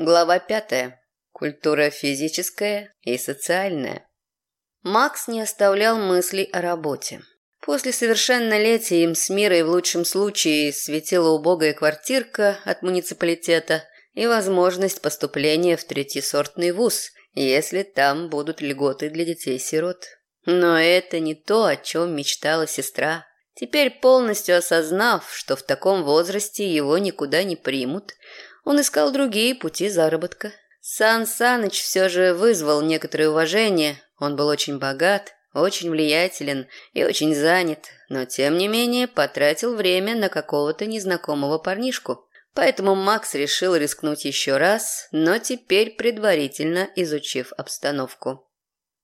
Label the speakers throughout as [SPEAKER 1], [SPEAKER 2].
[SPEAKER 1] Глава пятая. Культура физическая и социальная. Макс не оставлял мыслей о работе. После совершеннолетия им с Мирой в лучшем случае светила убогая квартирка от муниципалитета и возможность поступления в третьесортный вуз, если там будут льготы для детей-сирот. Но это не то, о чем мечтала сестра. Теперь полностью осознав, что в таком возрасте его никуда не примут, он искал другие пути заработка. Сан Саныч все же вызвал некоторое уважение. Он был очень богат, очень влиятелен и очень занят, но тем не менее потратил время на какого-то незнакомого парнишку. Поэтому Макс решил рискнуть еще раз, но теперь предварительно изучив обстановку.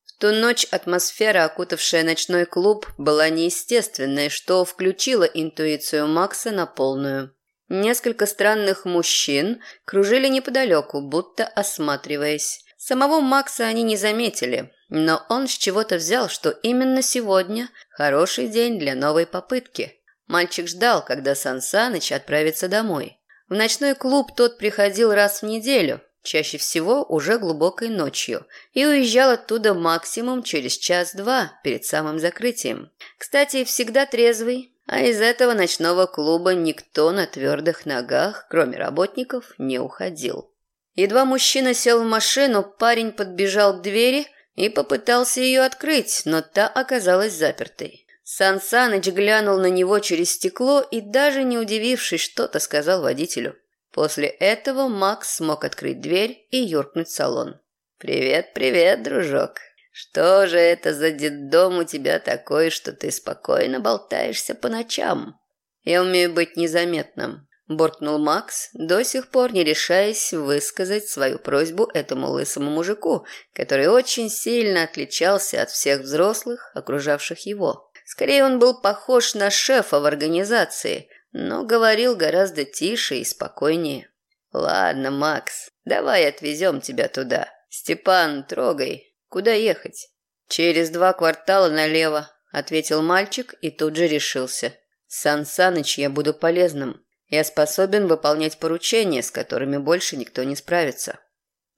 [SPEAKER 1] В ту ночь атмосфера, окутавшая ночной клуб, была неестественной, что включило интуицию Макса на полную. Несколько странных мужчин кружили неподалеку, будто осматриваясь. Самого Макса они не заметили, но он с чего-то взял, что именно сегодня хороший день для новой попытки. Мальчик ждал, когда Сан Саныч отправится домой. В ночной клуб тот приходил раз в неделю, чаще всего уже глубокой ночью, и уезжал оттуда максимум через час-два перед самым закрытием. Кстати, всегда трезвый, а из этого ночного клуба никто на твердых ногах, кроме работников, не уходил. Едва мужчина сел в машину, парень подбежал к двери и попытался ее открыть, но та оказалась запертой. Сан Саныч глянул на него через стекло и, даже не удивившись, что-то сказал водителю. После этого Макс смог открыть дверь и юркнуть в салон. «Привет, привет, дружок!» Что же это за детдом у тебя такой, что ты спокойно болтаешься по ночам? Я умею быть незаметным, буркнул Макс, до сих пор не решаясь высказать свою просьбу этому лысому мужику, который очень сильно отличался от всех взрослых, окружавших его. Скорее, он был похож на шефа в организации, но говорил гораздо тише и спокойнее. «Ладно, Макс, давай отвезем тебя туда. Степан, трогай, Куда ехать? Через два квартала налево, ответил мальчик и тут же решился. Сан Саныч, я буду полезным. Я способен выполнять поручения, с которыми больше никто не справится.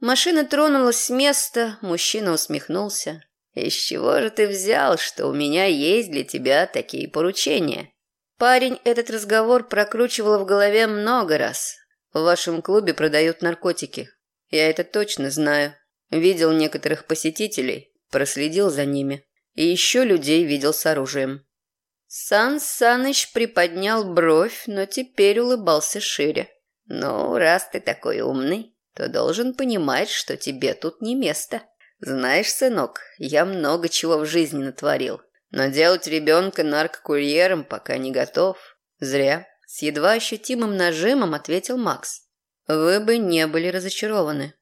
[SPEAKER 1] Машина тронулась с места, мужчина усмехнулся. «Из чего же ты взял, что у меня есть для тебя такие поручения?» Парень этот разговор прокручивал в голове много раз. В вашем клубе продают наркотики. Я это точно знаю. Видел некоторых посетителей, проследил за ними. И еще людей видел с оружием. Сан Саныч приподнял бровь, но теперь улыбался шире. «Ну, раз ты такой умный, то должен понимать, что тебе тут не место. Знаешь, сынок, я много чего в жизни натворил, но делать ребенка наркокурьером пока не готов. Зря». С едва ощутимым нажимом ответил Макс. «Вы бы не были разочарованы.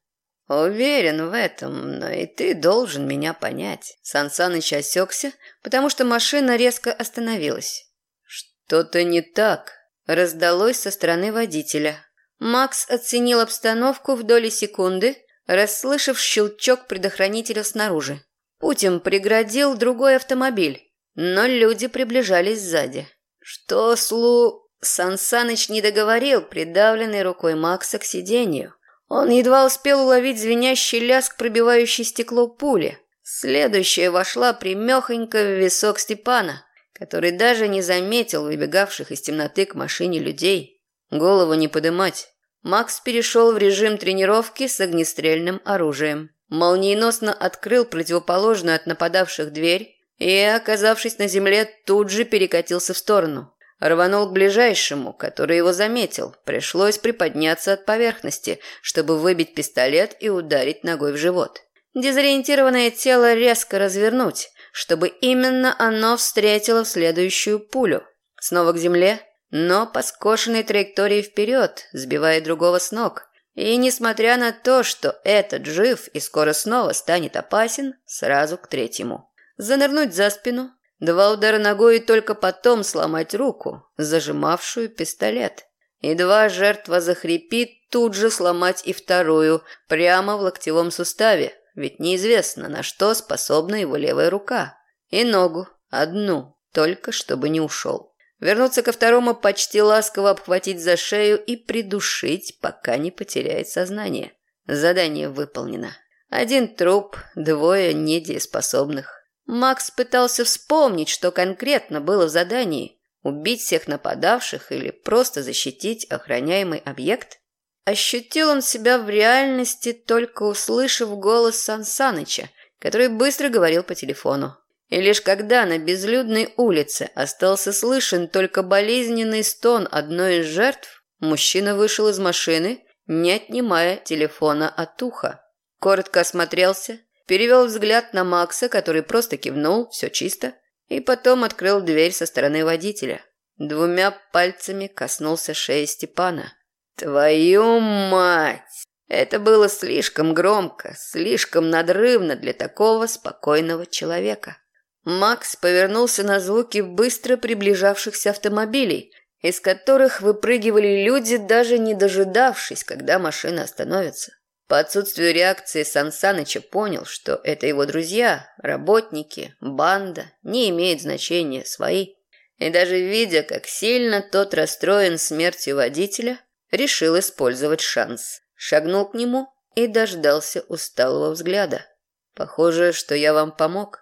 [SPEAKER 1] «Уверен в этом, но и ты должен меня понять». Сан Саныч осекся, потому что машина резко остановилась. «Что-то не так», – раздалось со стороны водителя. Макс оценил обстановку в доли секунды, расслышав щелчок предохранителя снаружи. Путь им преградил другой автомобиль, но люди приближались сзади. «Что, Слу...» Сан Саныч не договорил, придавленный рукой Макса к сиденью. Он едва успел уловить звенящий лязг, пробивающий стекло пули. Следующая вошла примехонько в висок Степана, который даже не заметил выбегавших из темноты к машине людей. Голову не подымать. Макс перешел в режим тренировки с огнестрельным оружием. Молниеносно открыл противоположную от нападавших дверь и, оказавшись на земле, тут же перекатился в сторону. Рванул к ближайшему, который его заметил. Пришлось приподняться от поверхности, чтобы выбить пистолет и ударить ногой в живот. Дезориентированное тело резко развернуть, чтобы именно оно встретило следующую пулю. Снова к земле, но по скошенной траектории вперед, сбивая другого с ног. И несмотря на то, что этот жив и скоро снова станет опасен, сразу к третьему. Занырнуть за спину, Два удара ногой и только потом сломать руку, зажимавшую пистолет. Едва жертва захрипит, тут же сломать и вторую, прямо в локтевом суставе, ведь неизвестно, на что способна его левая рука. И ногу, одну, только чтобы не ушел. Вернуться ко второму, почти ласково обхватить за шею и придушить, пока не потеряет сознание. Задание выполнено. Один труп, двое недееспособных. Макс пытался вспомнить, что конкретно было в задании. Убить всех нападавших или просто защитить охраняемый объект? Ощутил он себя в реальности, только услышав голос Сансаныча, который быстро говорил по телефону. И лишь когда на безлюдной улице остался слышен только болезненный стон одной из жертв, мужчина вышел из машины, не отнимая телефона от уха. Коротко осмотрелся, перевел взгляд на Макса, который просто кивнул, все чисто, и потом открыл дверь со стороны водителя. Двумя пальцами коснулся шеи Степана. «Твою мать!» Это было слишком громко, слишком надрывно для такого спокойного человека. Макс повернулся на звуки быстро приближавшихся автомобилей, из которых выпрыгивали люди, даже не дожидавшись, когда машина остановится. По отсутствию реакции Сансаныча понял, что это его друзья, работники, банда, не имеет значения, свои. И даже видя, как сильно тот расстроен смертью водителя, решил использовать шанс. Шагнул к нему и дождался усталого взгляда. «Похоже, что я вам помог».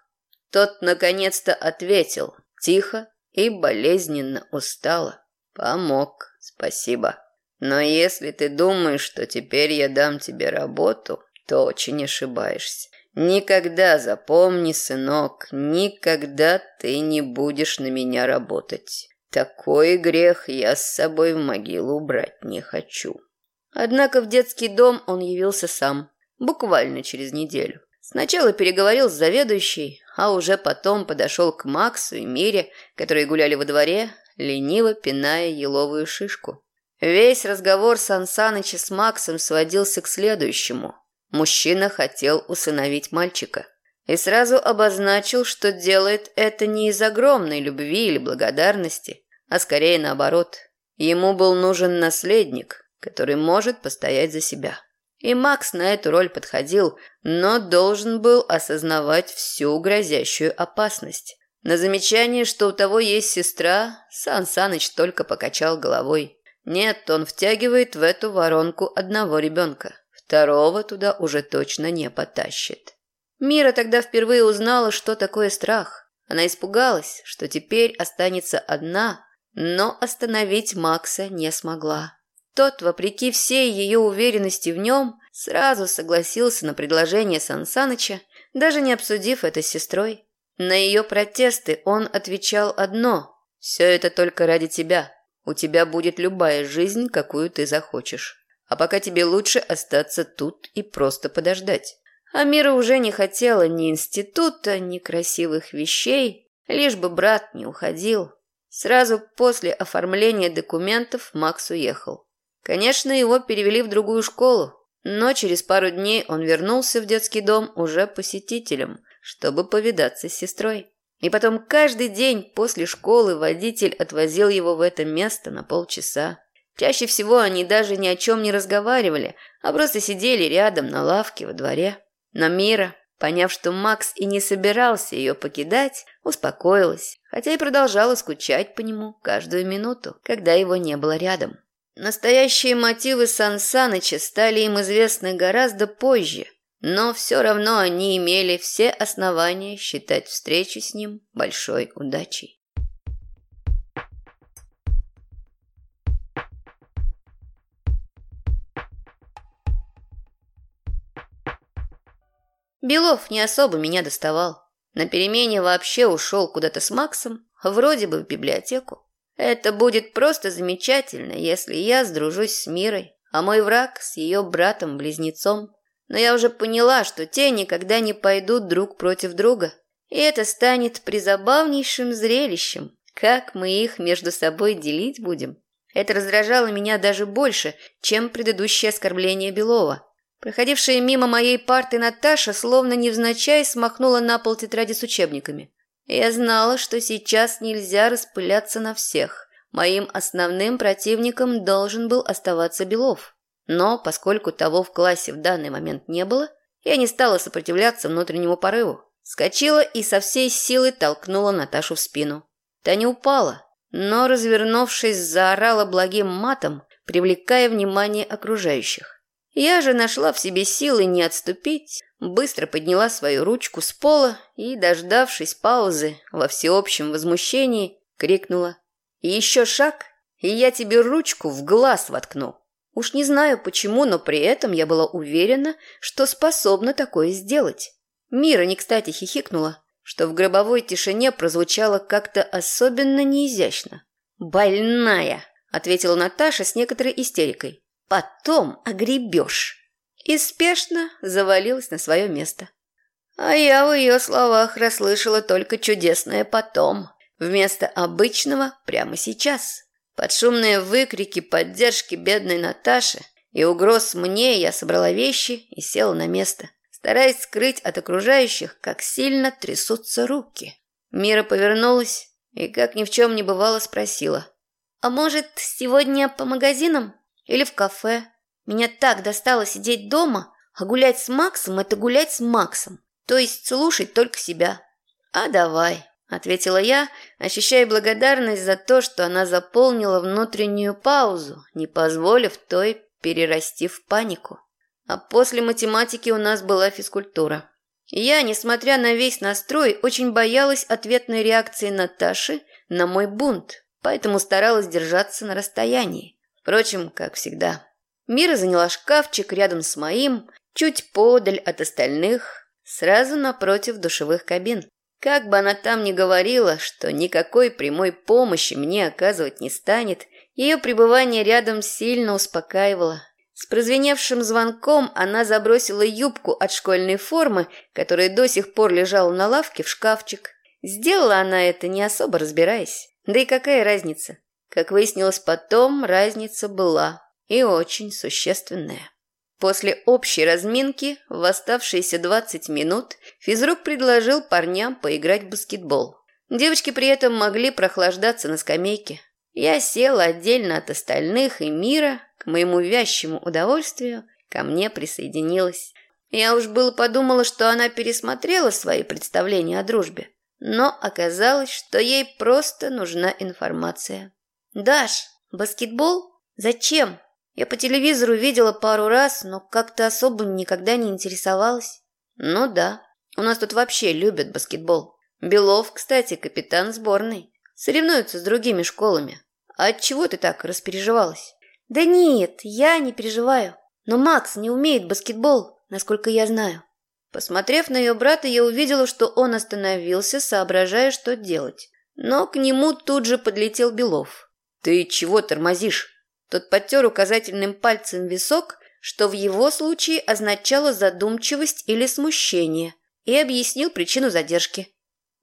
[SPEAKER 1] Тот наконец-то ответил, тихо и болезненно устало. «Помог, спасибо». Но если ты думаешь, что теперь я дам тебе работу, то очень ошибаешься. Никогда запомни, сынок, никогда ты не будешь на меня работать. Такой грех я с собой в могилу брать не хочу. Однако в детский дом он явился сам, буквально через неделю. Сначала переговорил с заведующей, а уже потом подошел к Максу и Мире, которые гуляли во дворе, лениво пиная еловую шишку. Весь разговор Сан Саныча с Максом сводился к следующему. Мужчина хотел усыновить мальчика. И сразу обозначил, что делает это не из огромной любви или благодарности, а скорее наоборот. Ему был нужен наследник, который может постоять за себя. И Макс на эту роль подходил, но должен был осознавать всю грозящую опасность. На замечание, что у того есть сестра, Сан Саныч только покачал головой. Нет, он втягивает в эту воронку одного ребенка. Второго туда уже точно не потащит. Мира тогда впервые узнала, что такое страх. Она испугалась, что теперь останется одна, но остановить Макса не смогла. Тот, вопреки всей ее уверенности в нем, сразу согласился на предложение Сансаныча, даже не обсудив это с сестрой. На ее протесты он отвечал одно «Все это только ради тебя. У тебя будет любая жизнь, какую ты захочешь. А пока тебе лучше остаться тут и просто подождать. Амира уже не хотела ни института, ни красивых вещей, лишь бы брат не уходил. Сразу после оформления документов Макс уехал. Конечно, его перевели в другую школу, но через пару дней он вернулся в детский дом уже посетителем, чтобы повидаться с сестрой. И потом каждый день после школы водитель отвозил его в это место на полчаса. Чаще всего они даже ни о чем не разговаривали, а просто сидели рядом на лавке во дворе. Но Мира, поняв, что Макс и не собирался ее покидать, успокоилась, хотя и продолжала скучать по нему каждую минуту, когда его не было рядом. Настоящие мотивы Сан Саныча стали им известны гораздо позже, но все равно они имели все основания считать встречу с ним большой удачей. Белов не особо меня доставал. На перемене вообще ушел куда-то с Максом, вроде бы в библиотеку. Это будет просто замечательно, если я сдружусь с Мирой, а мой враг с ее братом-близнецом но я уже поняла, что те никогда не пойдут друг против друга. И это станет призабавнейшим зрелищем. Как мы их между собой делить будем? Это раздражало меня даже больше, чем предыдущее оскорбление Белова. Проходившая мимо моей парты Наташа словно невзначай смахнула на пол тетради с учебниками. Я знала, что сейчас нельзя распыляться на всех. Моим основным противником должен был оставаться Белов. Но, поскольку того в классе в данный момент не было, я не стала сопротивляться внутреннему порыву. Скочила и со всей силы толкнула Наташу в спину. Та не упала, но, развернувшись, заорала благим матом, привлекая внимание окружающих. Я же нашла в себе силы не отступить, быстро подняла свою ручку с пола и, дождавшись паузы во всеобщем возмущении, крикнула «Еще шаг, и я тебе ручку в глаз воткну». Уж не знаю почему, но при этом я была уверена, что способна такое сделать. Мира не кстати хихикнула, что в гробовой тишине прозвучало как-то особенно неизящно. «Больная!» – ответила Наташа с некоторой истерикой. «Потом огребешь!» И спешно завалилась на свое место. А я в ее словах расслышала только чудесное «потом», вместо обычного «прямо сейчас». Под шумные выкрики поддержки бедной Наташи и угроз мне я собрала вещи и села на место стараясь скрыть от окружающих, как сильно трясутся руки. Мира повернулась и, как ни в чем не бывало, спросила. «А может, сегодня по магазинам? Или в кафе? Меня так достало сидеть дома, а гулять с Максом – это гулять с Максом, то есть слушать только себя». «А давай», – ответила я, ощущая благодарность за то, что она заполнила внутреннюю паузу, не позволив той перерасти в панику. А после математики у нас была физкультура. Я, несмотря на весь настрой, очень боялась ответной реакции Наташи на мой бунт, поэтому старалась держаться на расстоянии. Впрочем, как всегда. Мира заняла шкафчик рядом с моим, чуть подаль от остальных, сразу напротив душевых кабин. Как бы она там ни говорила, что никакой прямой помощи мне оказывать не станет, ее пребывание рядом сильно успокаивало. С прозвеневшим звонком она забросила юбку от школьной формы, которая до сих пор лежала на лавке, в шкафчик. Сделала она это, не особо разбираясь. Да и какая разница? Как выяснилось потом, разница была. И очень существенная. После общей разминки в оставшиеся 20 минут физрук предложил парням поиграть в баскетбол. Девочки при этом могли прохлаждаться на скамейке. Я села отдельно от остальных и мира, к моему вязчему удовольствию, ко мне присоединилась. Я уж было подумала, что она пересмотрела свои представления о дружбе, но оказалось, что ей просто нужна информация. «Даш, баскетбол? Зачем? Я по телевизору видела пару раз, но как-то особо никогда не интересовалась». «Ну да, у нас тут вообще любят баскетбол. Белов, кстати, капитан сборной. Соревнуются с другими школами. А от чего ты так распереживалась? Да нет, я не переживаю. Но Макс не умеет баскетбол, насколько я знаю. Посмотрев на ее брата, я увидела, что он остановился, соображая, что делать. Но к нему тут же подлетел Белов. «Ты чего тормозишь?» Тот подтер указательным пальцем висок, что в его случае означало задумчивость или смущение, и объяснил причину задержки.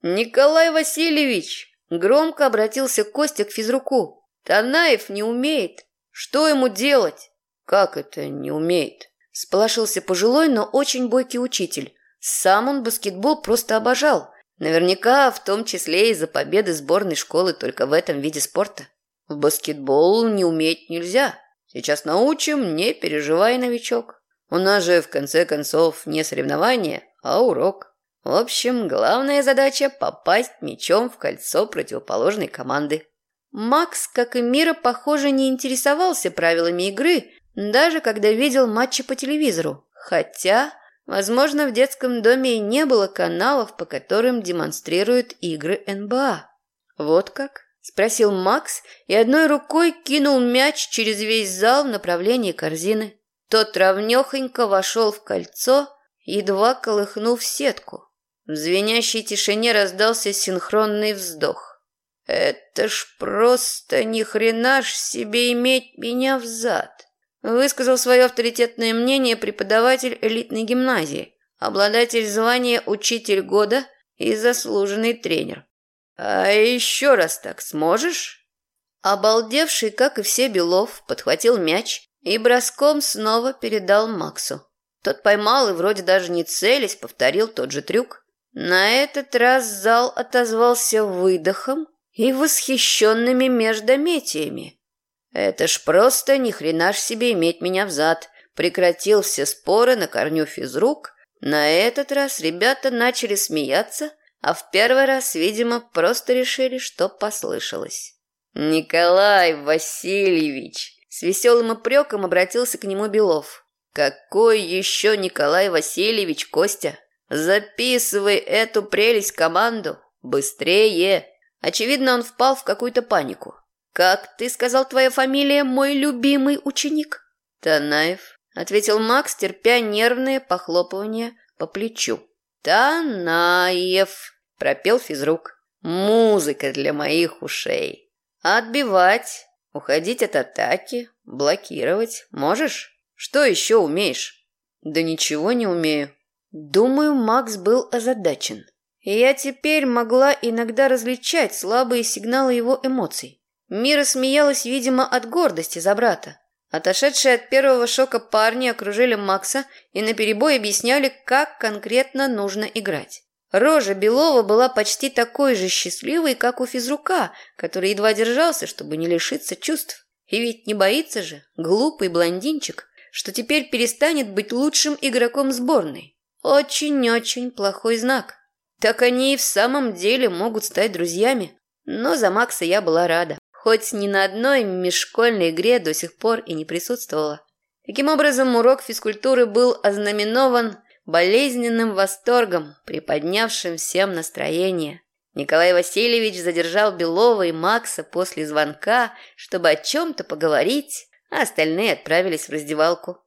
[SPEAKER 1] «Николай Васильевич!» Громко обратился Костя к физруку. Танаев не умеет. Что ему делать? Как это не умеет? Сполошился пожилой, но очень бойкий учитель. Сам он баскетбол просто обожал. Наверняка в том числе из-за победы сборной школы только в этом виде спорта. В баскетбол не уметь нельзя. Сейчас научим, не переживай, новичок. У нас же, в конце концов, не соревнование, а урок. В общем, главная задача – попасть мячом в кольцо противоположной команды. Макс, как и Мира, похоже, не интересовался правилами игры, даже когда видел матчи по телевизору. Хотя, возможно, в детском доме и не было каналов, по которым демонстрируют игры НБА. «Вот как?» – спросил Макс и одной рукой кинул мяч через весь зал в направлении корзины. Тот равнехонько вошел в кольцо, едва колыхнув сетку. В звенящей тишине раздался синхронный вздох. «Это ж просто ни хрена ж себе иметь меня взад!» Высказал свое авторитетное мнение преподаватель элитной гимназии, обладатель звания «Учитель года» и заслуженный тренер. «А еще раз так сможешь?» Обалдевший, как и все Белов, подхватил мяч и броском снова передал Максу. Тот поймал и вроде даже не целясь повторил тот же трюк. На этот раз зал отозвался выдохом и восхищенными междометиями. Это ж просто ни хрена ж себе иметь меня взад. Прекратил все споры на корню физрук. На этот раз ребята начали смеяться, а в первый раз, видимо, просто решили, что послышалось. «Николай Васильевич!» С веселым упреком обратился к нему Белов. Какой еще Николай Васильевич, Костя? Записывай эту прелесть команду. Быстрее. Очевидно, он впал в какую-то панику. Как ты сказал, твоя фамилия, мой любимый ученик? Танаев, ответил Макс, терпя нервные похлопывания по плечу. Танаев, пропел физрук. Музыка для моих ушей. Отбивать, уходить от атаки, блокировать. Можешь? Что еще умеешь? Да ничего не умею. Думаю, Макс был озадачен. Я теперь могла иногда различать слабые сигналы его эмоций. Мира смеялась, видимо, от гордости за брата. Отошедшие от первого шока парни окружили Макса и наперебой объясняли, как конкретно нужно играть. Рожа Белова была почти такой же счастливой, как у физрука, который едва держался, чтобы не лишиться чувств. И ведь не боится же, глупый блондинчик, что теперь перестанет быть лучшим игроком сборной. Очень-очень плохой знак. Так они и в самом деле могут стать друзьями. Но за Макса я была рада. Хоть ни на одной межшкольной игре до сих пор и не присутствовала. Таким образом, урок физкультуры был ознаменован болезненным восторгом, приподнявшим всем настроение. Николай Васильевич задержал Белова и Макса после звонка, чтобы о чем-то поговорить, а остальные отправились в раздевалку.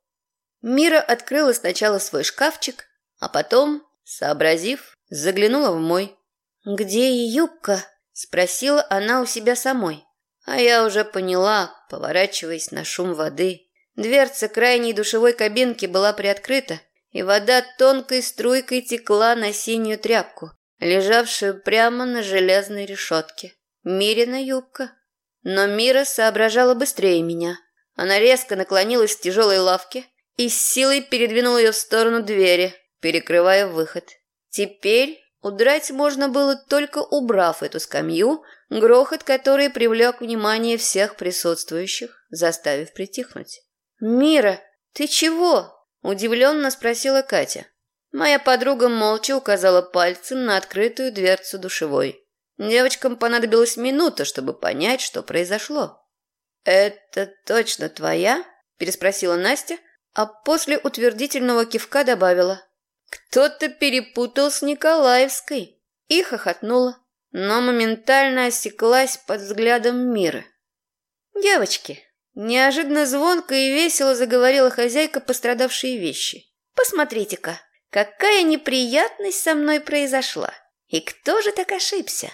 [SPEAKER 1] Мира открыла сначала свой шкафчик, а потом, сообразив, заглянула в мой. «Где и юбка?» – спросила она у себя самой. А я уже поняла, поворачиваясь на шум воды. Дверца крайней душевой кабинки была приоткрыта, и вода тонкой струйкой текла на синюю тряпку, лежавшую прямо на железной решетке. Мирина юбка. Но Мира соображала быстрее меня. Она резко наклонилась к тяжелой лавке и с силой передвинула ее в сторону двери, перекрывая выход. Теперь удрать можно было только убрав эту скамью, грохот которой привлек внимание всех присутствующих, заставив притихнуть. «Мира, ты чего?» Удивленно спросила Катя. Моя подруга молча указала пальцем на открытую дверцу душевой. Девочкам понадобилась минута, чтобы понять, что произошло. «Это точно твоя?» – переспросила Настя, а после утвердительного кивка добавила. «Кто-то перепутал с Николаевской» и хохотнула, но моментально осеклась под взглядом мира. «Девочки, Неожиданно звонко и весело заговорила хозяйка пострадавшие вещи. «Посмотрите-ка, какая неприятность со мной произошла! И кто же так ошибся?»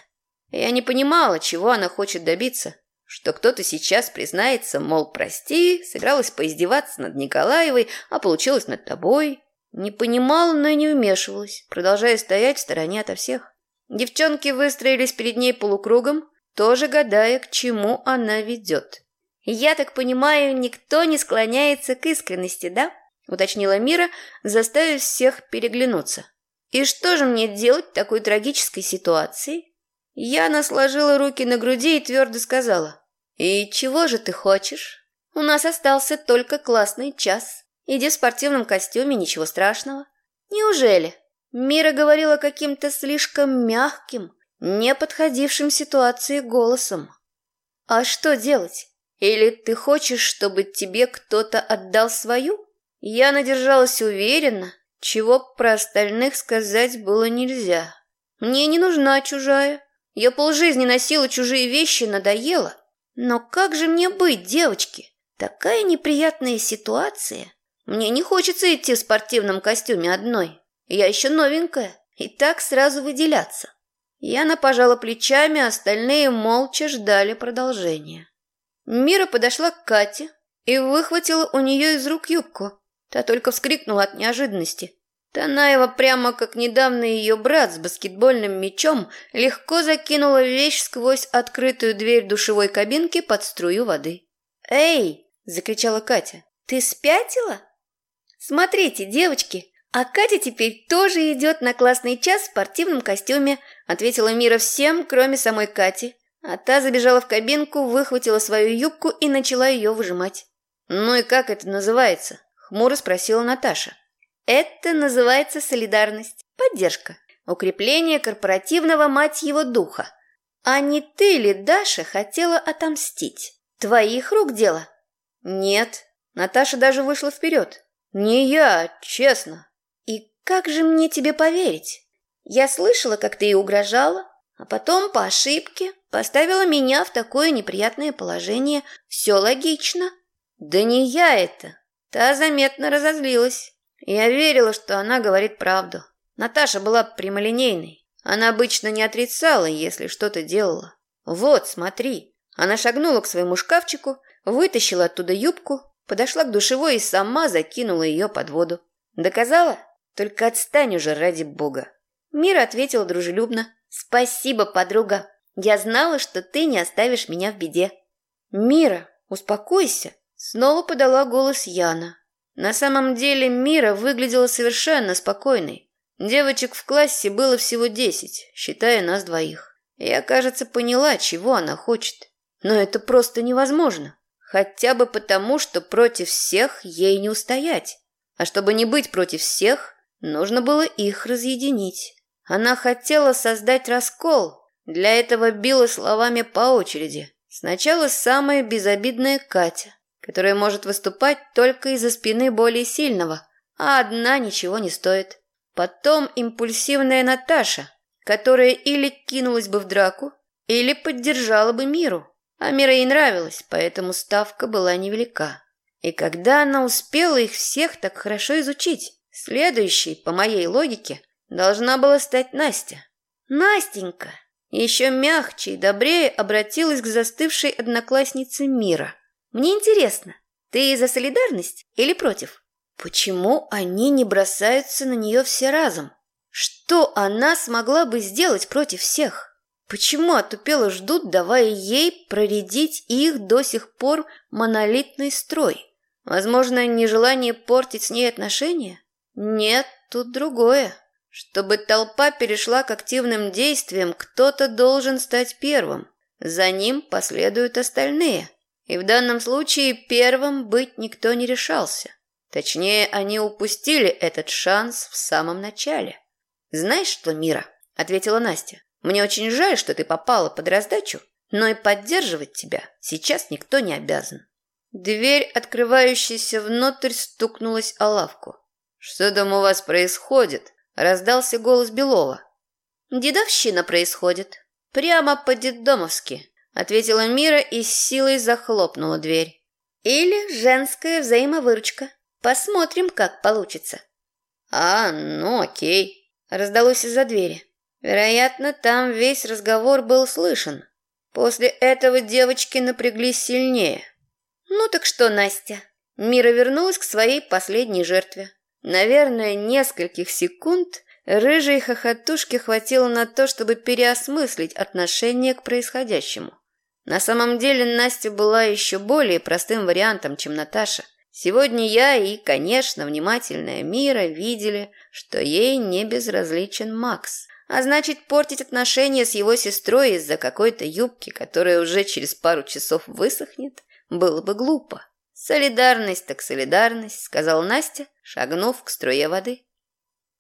[SPEAKER 1] Я не понимала, чего она хочет добиться. Что кто-то сейчас признается, мол, прости, собиралась поиздеваться над Николаевой, а получилось над тобой. Не понимала, но и не вмешивалась, продолжая стоять в стороне ото всех. Девчонки выстроились перед ней полукругом, тоже гадая, к чему она ведет. «Я так понимаю, никто не склоняется к искренности, да?» – уточнила Мира, заставив всех переглянуться. «И что же мне делать в такой трагической ситуации?» Яна сложила руки на груди и твердо сказала. «И чего же ты хочешь? У нас остался только классный час. Иди в спортивном костюме, ничего страшного». «Неужели?» Мира говорила каким-то слишком мягким, не подходившим ситуации голосом. «А что делать? Или ты хочешь, чтобы тебе кто-то отдал свою? Я надержалась уверенно, чего про остальных сказать было нельзя. Мне не нужна чужая. Я полжизни носила чужие вещи, надоело. Но как же мне быть, девочки? Такая неприятная ситуация. Мне не хочется идти в спортивном костюме одной. Я еще новенькая, и так сразу выделяться. Яна пожала плечами, остальные молча ждали продолжения. Мира подошла к Кате и выхватила у нее из рук юбку. Та только вскрикнула от неожиданности. Танаева, прямо как недавно ее брат с баскетбольным мячом, легко закинула вещь сквозь открытую дверь душевой кабинки под струю воды. «Эй!» – закричала Катя. «Ты спятила?» «Смотрите, девочки, а Катя теперь тоже идет на классный час в спортивном костюме», ответила Мира всем, кроме самой Кати, а та забежала в кабинку, выхватила свою юбку и начала ее выжимать. «Ну и как это называется?» – хмуро спросила Наташа. «Это называется солидарность, поддержка, укрепление корпоративного мать его духа. А не ты ли, Даша, хотела отомстить? Твоих рук дело?» «Нет». Наташа даже вышла вперед. Не я, честно.
[SPEAKER 2] И как же мне тебе поверить? Я слышала, как ты и угрожала, а потом по ошибке поставила меня в такое неприятное положение. Все логично.
[SPEAKER 1] Да не я это. Та заметно разозлилась. Я верила, что она говорит правду. Наташа была прямолинейной. Она обычно не отрицала, если что-то делала. Вот, смотри. Она шагнула к своему шкафчику, вытащила оттуда юбку, подошла к душевой и сама закинула ее под воду. Доказала? Только отстань уже ради бога.
[SPEAKER 2] Мира ответила дружелюбно. «Спасибо, подруга. Я знала, что ты не оставишь меня в беде».
[SPEAKER 1] «Мира, успокойся!» Снова подала голос Яна. На самом деле Мира выглядела совершенно спокойной. Девочек в классе было всего десять, считая нас двоих. Я, кажется, поняла, чего она хочет. Но это просто невозможно. Хотя бы потому, что против всех ей не устоять. А чтобы не быть против всех, нужно было их разъединить. Она хотела создать раскол. Для этого била словами по очереди. Сначала самая безобидная Катя, которая может выступать только из-за спины более сильного, а одна ничего не стоит. Потом импульсивная Наташа, которая или кинулась бы в драку, или поддержала бы миру. А Мира ей нравилась, поэтому ставка была невелика. И когда она успела их всех так хорошо изучить, следующей, по моей логике, должна была стать Настя. Настенька еще мягче и добрее обратилась к застывшей однокласснице Мира.
[SPEAKER 2] «Мне интересно, ты за солидарность или против?»
[SPEAKER 1] Почему они не бросаются на нее все разом? Что она смогла бы сделать против всех? Почему отупело ждут, давая ей проредить их до сих пор монолитный строй? Возможно, нежелание портить с ней отношения? Нет, тут другое. Чтобы толпа перешла к активным действиям, кто-то должен стать первым. За ним последуют остальные. И в данном случае первым быть никто не решался. Точнее, они упустили этот шанс в самом начале. «Знаешь что, Мира?» – ответила Настя. «Мне очень жаль, что ты попала под раздачу, но и поддерживать тебя сейчас никто не обязан». Дверь, открывающаяся внутрь, стукнулась о лавку. «Что там у вас происходит?» Раздался голос Белова.
[SPEAKER 2] «Дедовщина происходит.
[SPEAKER 1] Прямо по-детдомовски», ответила Мира и с силой захлопнула дверь.
[SPEAKER 2] «Или женская взаимовыручка. Посмотрим, как получится».
[SPEAKER 1] «А, ну окей», раздалось из-за двери. Вероятно, там весь разговор был слышен. После этого девочки напряглись сильнее.
[SPEAKER 2] «Ну так что, Настя?» Мира вернулась к своей последней жертве.
[SPEAKER 1] Наверное, нескольких секунд рыжей хохотушке хватило на то, чтобы переосмыслить отношение к происходящему. На самом деле Настя была еще более простым вариантом, чем Наташа. Сегодня я и, конечно, внимательная Мира видели, что ей не безразличен Макс. А значит, портить отношения с его сестрой из-за какой-то юбки, которая уже через пару часов высохнет, было бы глупо. «Солидарность так солидарность», — сказал Настя, шагнув к струе воды.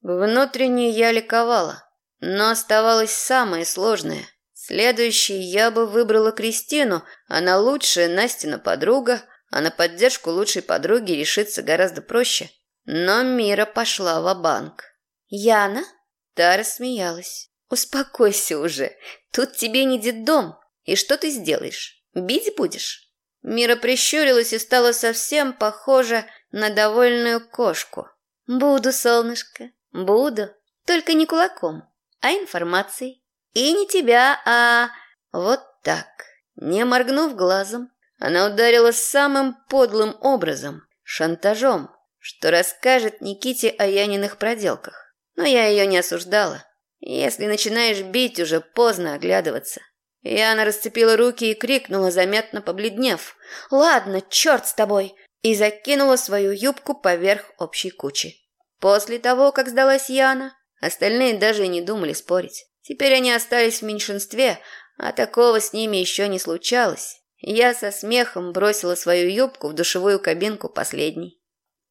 [SPEAKER 1] Внутренне я ликовала, но оставалось самое сложное. Следующей я бы выбрала Кристину, она лучшая Настина подруга, а на поддержку лучшей подруги решиться гораздо проще. Но Мира пошла в банк
[SPEAKER 2] «Яна?»
[SPEAKER 1] Та рассмеялась.
[SPEAKER 2] «Успокойся уже, тут тебе не детдом. И что ты сделаешь? Бить будешь?»
[SPEAKER 1] Мира прищурилась и стала совсем похожа на довольную кошку.
[SPEAKER 2] «Буду, солнышко, буду. Только не кулаком, а информацией. И не тебя, а...»
[SPEAKER 1] Вот так, не моргнув глазом, она ударила самым подлым образом, шантажом, что расскажет Никите о Яниных проделках. Но я ее не осуждала. Если начинаешь бить, уже поздно оглядываться. Яна расцепила руки и крикнула, заметно побледнев.
[SPEAKER 2] «Ладно, черт с тобой!»
[SPEAKER 1] и закинула свою юбку поверх общей кучи. После того, как сдалась Яна, остальные даже и не думали спорить. Теперь они остались в меньшинстве, а такого с ними еще не случалось. Я со смехом бросила свою юбку в душевую кабинку последней.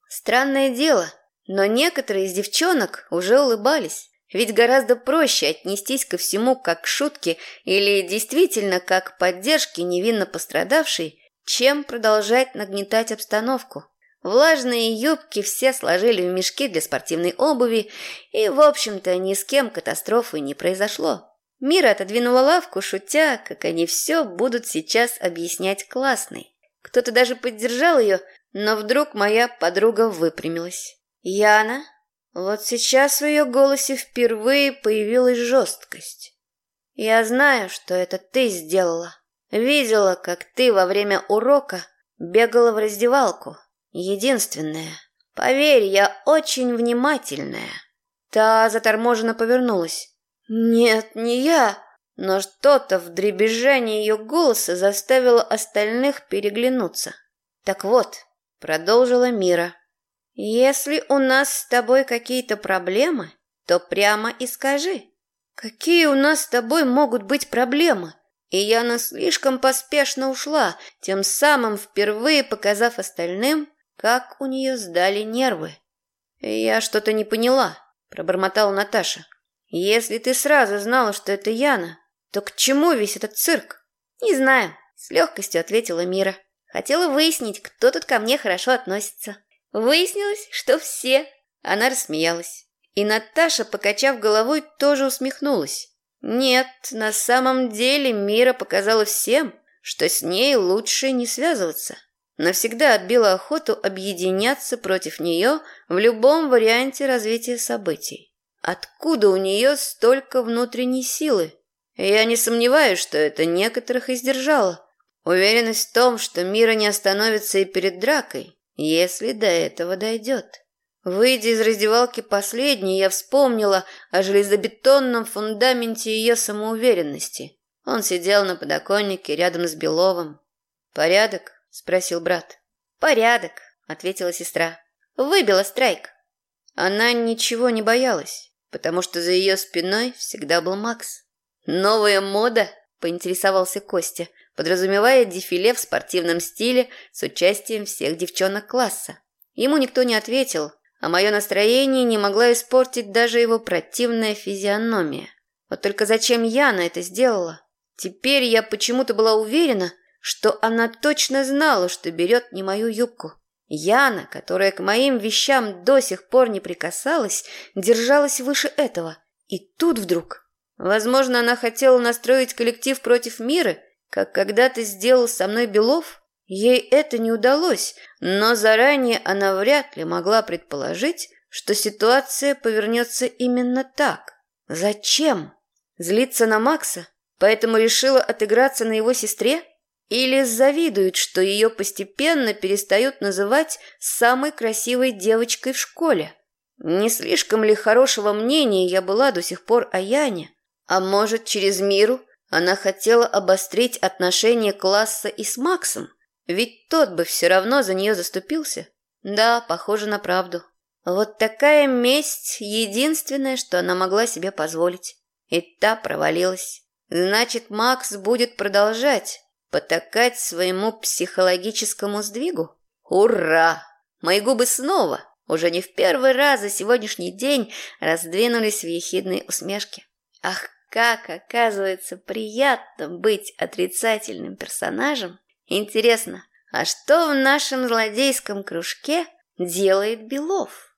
[SPEAKER 1] Странное дело, но некоторые из девчонок уже улыбались. Ведь гораздо проще отнестись ко всему как к шутке или действительно как к поддержке невинно пострадавшей, чем продолжать нагнетать обстановку.
[SPEAKER 2] Влажные юбки все сложили в мешки для спортивной обуви, и, в общем-то, ни с кем катастрофы не произошло. Мира отодвинула лавку, шутя, как они все будут сейчас объяснять классной. Кто-то даже поддержал ее, но вдруг моя подруга выпрямилась. «Яна?» Вот сейчас в ее голосе впервые появилась жесткость. «Я знаю, что это ты сделала. Видела, как ты во время урока бегала в раздевалку. Единственное. Поверь, я очень внимательная». Та заторможенно повернулась. «Нет, не я!» Но что-то в дребезжании ее голоса заставило остальных переглянуться. «Так вот», — продолжила Мира, — «если у нас с тобой какие-то проблемы, то прямо и скажи. Какие у нас с тобой могут быть проблемы?» И Яна слишком поспешно ушла, тем самым впервые показав остальным, как у нее сдали нервы. «Я что-то не поняла», — пробормотала Наташа. Если ты сразу знала, что это Яна, то к чему весь этот цирк? Не знаю, с легкостью ответила Мира. Хотела выяснить, кто тут ко мне хорошо относится. Выяснилось, что все. Она рассмеялась. И Наташа, покачав головой, тоже усмехнулась. Нет, на самом деле Мира показала всем, что с ней лучше не связываться. Навсегда отбила охоту объединяться против нее в любом варианте развития событий. Откуда у нее столько внутренней силы? Я не сомневаюсь, что это некоторых издержало. Уверенность в том, что мира не остановится и перед дракой, если до этого дойдет. Выйдя из раздевалки последней, я вспомнила о железобетонном фундаменте ее самоуверенности. Он сидел на подоконнике рядом с Беловым. «Порядок?» – спросил брат. «Порядок», – ответила сестра. «Выбила страйк». Она ничего не боялась потому что за ее спиной всегда был Макс. «Новая мода?» – поинтересовался Костя, подразумевая дефиле в спортивном стиле с участием всех девчонок класса. Ему никто не ответил, а мое настроение не могла испортить даже его противная физиономия. Вот только зачем Яна это сделала? Теперь я почему-то была уверена, что она точно знала, что берет не мою юбку. Яна, которая к моим вещам до сих пор не прикасалась, держалась выше этого. И тут вдруг... Возможно, она хотела настроить коллектив против мира, как когда-то сделал со мной Белов. Ей это не удалось, но заранее она вряд ли могла предположить, что ситуация повернется именно так. Зачем? Злиться на Макса? Поэтому решила отыграться на его сестре? Или завидуют, что ее постепенно перестают называть самой красивой девочкой в школе. Не слишком ли хорошего мнения я была до сих пор о Яне? А может, через миру она хотела обострить отношения класса и с Максом? Ведь тот бы все равно за нее заступился. Да, похоже на правду. Вот такая месть – единственное, что она могла себе позволить. И та провалилась. Значит, Макс будет продолжать, Потакать своему психологическому сдвигу? Ура! Мои губы снова, уже не в первый раз за сегодняшний день, раздвинулись в ехидной усмешке. Ах, как, оказывается, приятно быть отрицательным персонажем. Интересно, а что в нашем злодейском кружке делает Белов?